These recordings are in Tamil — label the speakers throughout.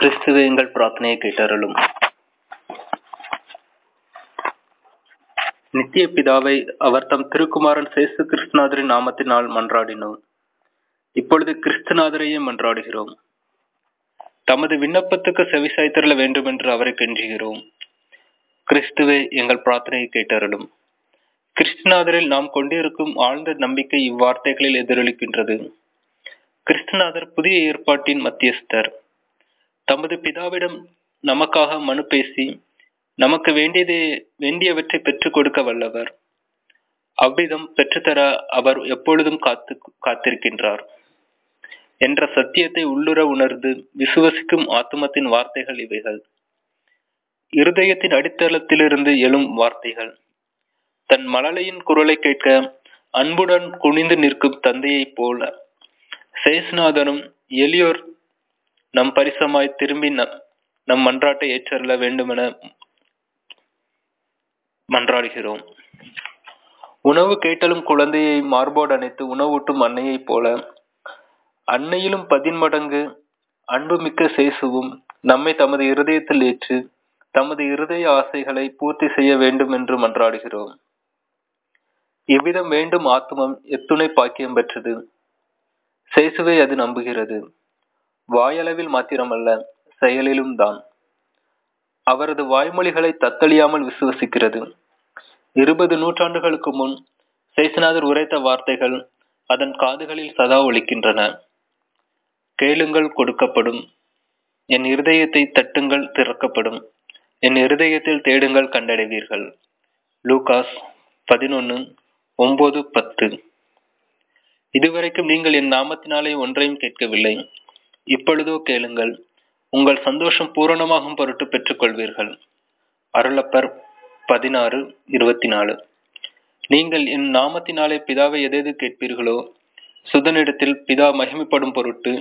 Speaker 1: கிறிஸ்துவே எங்கள் பிரார்த்தனையை கேட்டருளும். நித்திய பிதாவை அவர் தம் திருக்குமாரன் சேசு கிருஷ்ணாதரின் நாமத்தினால் மன்றாடினோம். இப்பொழுது கிறிஸ்துநாதரையே மன்றாடுகிறோம். தமது விண்ணப்பத்துக்கு செவிசாய்த்தரல வேண்டும் என்று அவரை கெஞ்சுகிறோம். கிறிஸ்துவே எங்கள் பிரார்த்தனையை கேட்டருளும். கிறிஸ்துநாதரில் நாம் கொண்டிருக்கும் ஆழ்ந்த நம்பிக்கை இவ்வார்த்தைகளில் எதிரொலிக்கின்றது. கிறிஸ்துநாதர் புதிய ஏற்பாட்டின் மத்தியஸ்தர். தமது பிதாவிடம் நமக்காக மனு பேசி நமக்கு வேண்டியது வேண்டியவற்றை பெற்றுக் கொடுக்க வல்லவர். அவ்விதம் பெற்றுத்தர அவர் எப்பொழுதும் காத்து காத்திருக்கின்றார். என்ற சத்தியத்தை உள்ளுற உணர்ந்து விசுவசிக்கும் ஆத்மத்தின் வார்த்தைகள் இவைகள். இருதயத்தின் அடித்தளத்திலிருந்து எழும் வார்த்தைகள். தன் மழலையின் குரலை கேட்க அன்புடன் குனிந்து நிற்கும் தந்தையைப் போல சேஷ்நாதனும் எளியோர் நம் பரிசமாய் திரும்பி நம் மன்றாட்டை ஏற்றல்ல வேண்டுமென மன்றாடுகிறோம். உணவு கேட்டலும் குழந்தையை மார்போடு அணைத்து உணவூட்டும் அன்னையைப் போல அன்னையிலும் பதின்மடங்கு அன்புமிக்க சேசுவும் நம்மை தமது இருதயத்தில் ஏற்று தமது இருதய ஆசைகளை பூர்த்தி செய்ய வேண்டும் என்று மன்றாடுகிறோம். இவ்விதம் வேண்டும் ஆத்மம் எத்துணை பாக்கியம் பெற்றது. சேசுவை அது நம்புகிறது. வாயளவில் மாத்திரமல்ல செயலிலும் தான். அவரது வாய்மொழிகளை தத்தளியாமல் விசுவசிக்கிறது. இருபது நூற்றாண்டுகளுக்கு முன் சேசுநாதர் உரைத்த வார்த்தைகள் அதன் காதுகளில் சதா ஒலிக்கின்றன. கேளுங்கள் கொடுக்கப்படும். என் இருதயத்தை தட்டுங்கள் திறக்கப்படும். என் இருதயத்தில் தேடுங்கள் கண்டடைவீர்கள். லூகாஸ் பதினொன்னு ஒன்பது பத்து. இதுவரைக்கும் நீங்கள் என் நாமத்தினாலே ஒன்றையும் கேட்கவில்லை. இப்பொழுதோ கேளுங்கள் உங்கள் சந்தோஷம் பூரணமாகும் பொருட்டு பெற்றுக்கொள்வீர்கள். அருளப்பர் பதினாறு இருபத்தி நாலு நீங்கள் என் நாமத்தினாலே பிதாவை எதெது கேட்பீர்களோ சுதனிடத்தில் பிதா மகிமைப்படும் பொருட்டு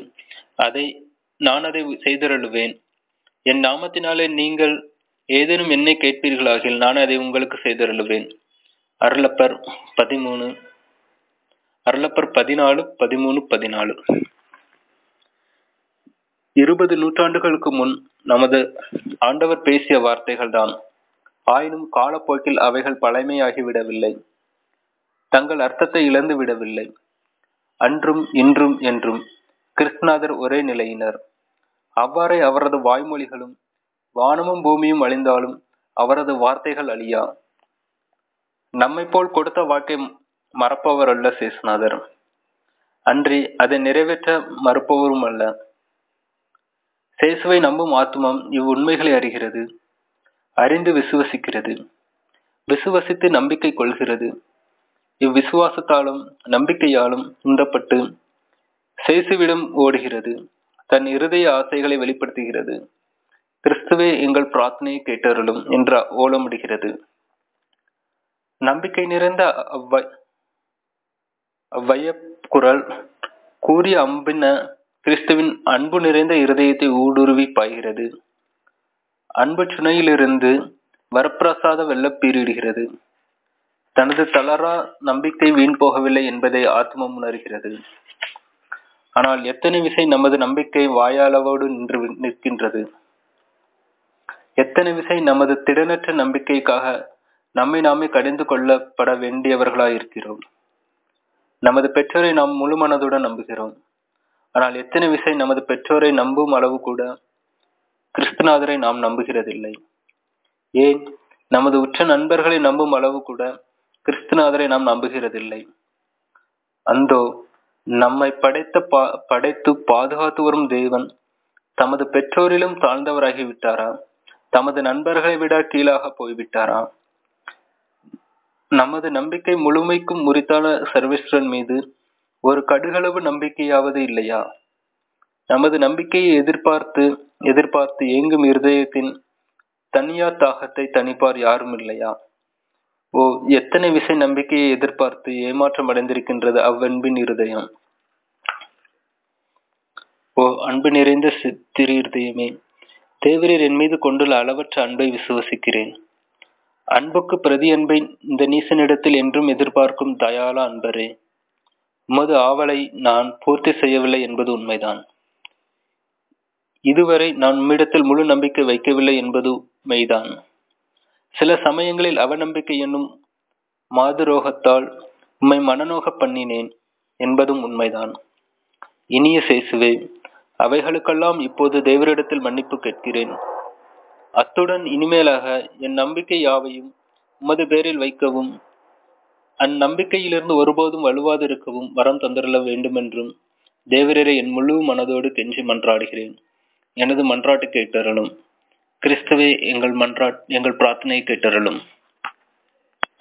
Speaker 1: அதை நான் அதை செய்தருளுவேன். என் நாமத்தினாலே நீங்கள் ஏதேனும் என்னை கேட்பீர்களாகில் நான் அதை உங்களுக்கு செய்தருளுவேன். அருளப்பர் பதிமூணு அருளப்பர் பதினாலு பதிமூணு பதினாலு. இருபது நூற்றாண்டுகளுக்கு முன் நமது ஆண்டவர் பேசிய வார்த்தைகள் தான் ஆயினும் காலப்போக்கில் அவைகள் பழமையாகிவிடவில்லை. தங்கள் அர்த்தத்தை இழந்து விடவில்லை. அன்றும் இன்றும் என்றும் கிருஷ்ணாதர் ஒரே நிலையினர். அவ்வாறே அவரது வாய்மொழிகளும் வானமும் பூமியும் அழிந்தாலும் அவரது வார்த்தைகள் அழியா? நம்மை போல் கொடுத்த வாக்கை மறப்பவர் அல்ல சேஷ்நாதர் அன்றி அதை நிறைவேற்ற மறுப்பவரும் அல்ல சேசுவை நம்பும் ஆத்மம் இவ்வுண்மைகளை அறிகிறது அறிந்து விசுவசிக்கிறது விசுவசித்து நம்பிக்கை கொள்கிறது. இவ்விசுவாசத்தாலும் நம்பிக்கையாலும் உந்தப்பட்டு சேசுவிடம் ஓடுகிறது தன் இருதய ஆசைகளை வெளிப்படுத்துகிறது. கிறிஸ்துவே எங்கள் பிரார்த்தனையை கேட்டருளும் என்ற ஓலமிடுகிறது. நம்பிக்கை நிறைந்த அவ்வை அவ்வைய குரல் கூறிய அம்பின கிறிஸ்துவின் அன்பு நிறைந்த இருதயத்தை ஊடுருவி பாய்கிறது. அன்பு சுனையிலிருந்து வரப்பிரசாத வெள்ளப்பீரிடுகிறது தனது தளரா நம்பிக்கை வீண் போகவில்லை என்பதை ஆத்மம் உணர்கிறது. ஆனால் எத்தனை விசை நமது நம்பிக்கை வாயாளவோடு நின்று நிற்கின்றது? எத்தனை விசை நமது திடனற்ற நம்பிக்கைக்காக நம்மை நாமே கடிந்து கொள்ளப்பட வேண்டியவர்களாயிருக்கிறோம்? நமது பெற்றோரை நாம் முழு மனதுடன் நம்புகிறோம். ஆனால் எத்தனை விசை நமது பெற்றோரை நம்பும் அளவு கூட கிறிஸ்துநாதரை நாம் நம்புகிறதில்லை. ஏன்? நமது உற்ற நண்பர்களை நம்பும் அளவு கூட கிறிஸ்துநாதரை நாம் நம்புகிறதில்லை. அந்தோ நம்மை படைத்த பா படைத்து பாதுகாத்து வரும் தேவன் தமது பெற்றோரிலும் தாழ்ந்தவராகிவிட்டாரா தமது நண்பர்களை விட கீழாக போய்விட்டாரா? நமது நம்பிக்கை முழுமைக்கும் முறித்தான சர்வேஸ்வரன் மீது ஒரு கடுகளவு நம்பிக்கையாவது இல்லையா? நமது நம்பிக்கையை எதிர்பார்த்து எதிர்பார்த்து ஏங்கும் இருதயத்தின் தனியார் தாகத்தை தனிப்பார் யாரும் இல்லையா? ஓ எத்தனை விசை நம்பிக்கையை எதிர்பார்த்து ஏமாற்றம் அடைந்திருக்கின்றது அவ்வன்பின் இருதயம். ஓ அன்பு நிறைந்த திரு இருதயமே தேவரீர் என் மீது கொண்டுள்ள அளவற்ற அன்பை விசுவசிக்கிறேன். அன்புக்கு பிரதி அன்பை இந்த நீசனிடத்தில் என்றும் எதிர்பார்க்கும் தயாள அன்பரே. உமது ஆவலை நான் பூர்த்தி செய்யவில்லை என்பது உண்மைதான். இதுவரை நான் உம்மிடத்தில் முழு நம்பிக்கை வைக்கவில்லை என்பது மெய்தான். சில சமயங்களில் அவநம்பிக்கை என்னும் மாதுரோகத்தால் உம்மை மனநோக பண்ணினேன் என்பதும் உண்மைதான். இனிய சேசுவே அவைகளுக்கெல்லாம் இப்போது தேவரிடத்தில் மன்னிப்பு கேட்கிறேன். அத்துடன் இனிமேலாக என் நம்பிக்கை யாவையும் உமது பேரில் வைக்கவும் அந்நம்பிக்கையிலிருந்து ஒருபோதும் வலுவாதிருக்கவும் வரம் தந்திரல வேண்டுமென்றும் தேவரரை என் முழு மனதோடு கெஞ்சி மன்றாடுகிறேன். எனது மன்றாட்டு கேட்டருளும். கிறிஸ்துவே எங்கள் மன்றாட் எங்கள் பிரார்த்தனை கேட்டருளும்.